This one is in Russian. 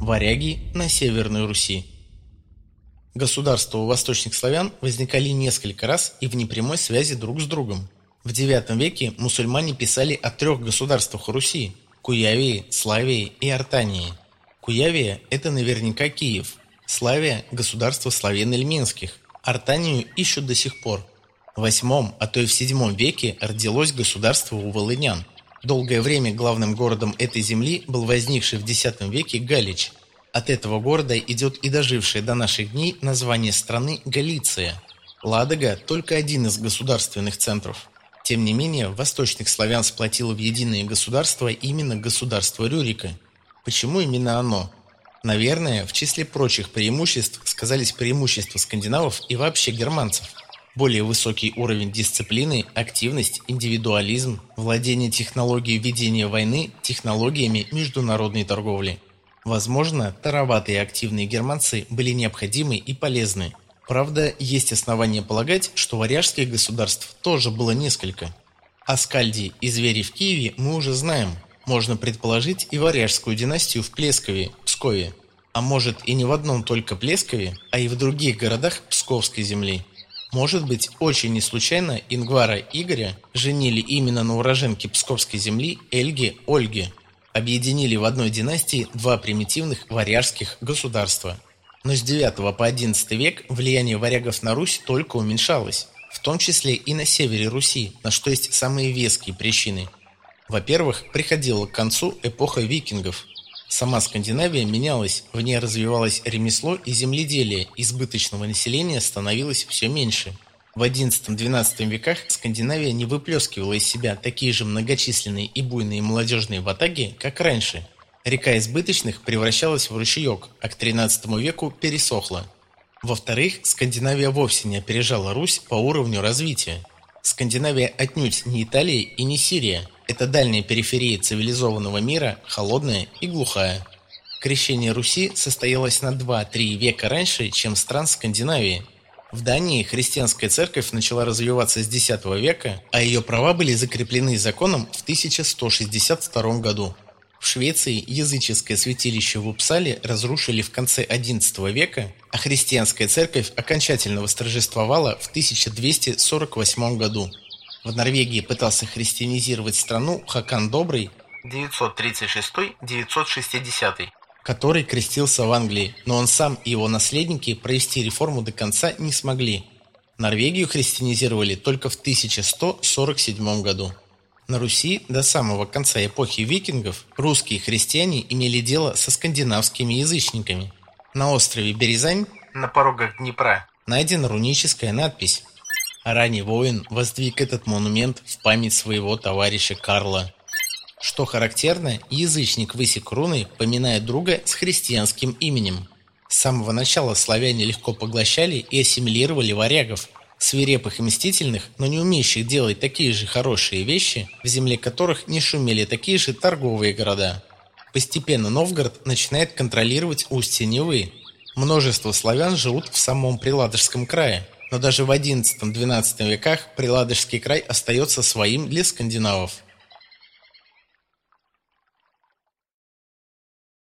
Варяги на Северной Руси. Государства у восточных славян возникали несколько раз и в непрямой связи друг с другом. В IX веке мусульмане писали о трех государствах Руси – Куявии, Славии и Артании. Куявия – это наверняка Киев, Славия – государство славян-эльминских, Артанию ищут до сих пор. В VIII, а то и в VII веке родилось государство у волынян. Долгое время главным городом этой земли был возникший в X веке Галич. От этого города идет и дожившее до наших дней название страны Галиция. Ладога – только один из государственных центров. Тем не менее, восточных славян сплотило в единое государство именно государство Рюрика. Почему именно оно? Наверное, в числе прочих преимуществ сказались преимущества скандинавов и вообще германцев – более высокий уровень дисциплины, активность, индивидуализм, владение технологией ведения войны, технологиями международной торговли. Возможно, тароватые активные германцы были необходимы и полезны. Правда, есть основания полагать, что варяжских государств тоже было несколько. О Скальди и Звери в Киеве мы уже знаем. Можно предположить и варяжскую династию в Плескове, Пскове. А может и не в одном только Плескове, а и в других городах Псковской земли. Может быть, очень не случайно Ингвара Игоря женили именно на уроженке Псковской земли Эльге Ольге. Объединили в одной династии два примитивных варяжских государства. Но с 9 по 11 век влияние варягов на Русь только уменьшалось, в том числе и на севере Руси, на что есть самые веские причины. Во-первых, приходила к концу эпоха викингов, Сама Скандинавия менялась, в ней развивалось ремесло и земледелие, избыточного населения становилось все меньше. В XI-XII веках Скандинавия не выплескивала из себя такие же многочисленные и буйные молодежные ватаги, как раньше. Река избыточных превращалась в ручеек, а к XIII веку пересохла. Во-вторых, Скандинавия вовсе не опережала Русь по уровню развития. Скандинавия отнюдь не Италия и не Сирия – это дальняя периферия цивилизованного мира, холодная и глухая. Крещение Руси состоялось на 2-3 века раньше, чем стран Скандинавии. В Дании христианская церковь начала развиваться с X века, а ее права были закреплены законом в 1162 году. В Швеции языческое святилище в Упсале разрушили в конце XI века, а христианская церковь окончательно восторжествовала в 1248 году. В Норвегии пытался христианизировать страну Хакан Добрый 936-960, который крестился в Англии, но он сам и его наследники провести реформу до конца не смогли. Норвегию христианизировали только в 1147 году. На Руси до самого конца эпохи викингов русские христиане имели дело со скандинавскими язычниками. На острове Березань, на порогах Днепра, найдена руническая надпись Ранний воин воздвиг этот монумент в память своего товарища Карла. Что характерно, язычник высек руны, поминая друга с христианским именем. С самого начала славяне легко поглощали и ассимилировали варягов, свирепых и мстительных, но не умеющих делать такие же хорошие вещи, в земле которых не шумели такие же торговые города. Постепенно Новгород начинает контролировать устье Невы. Множество славян живут в самом Приладожском крае – но даже в XI-XII веках Приладожский край остается своим для скандинавов.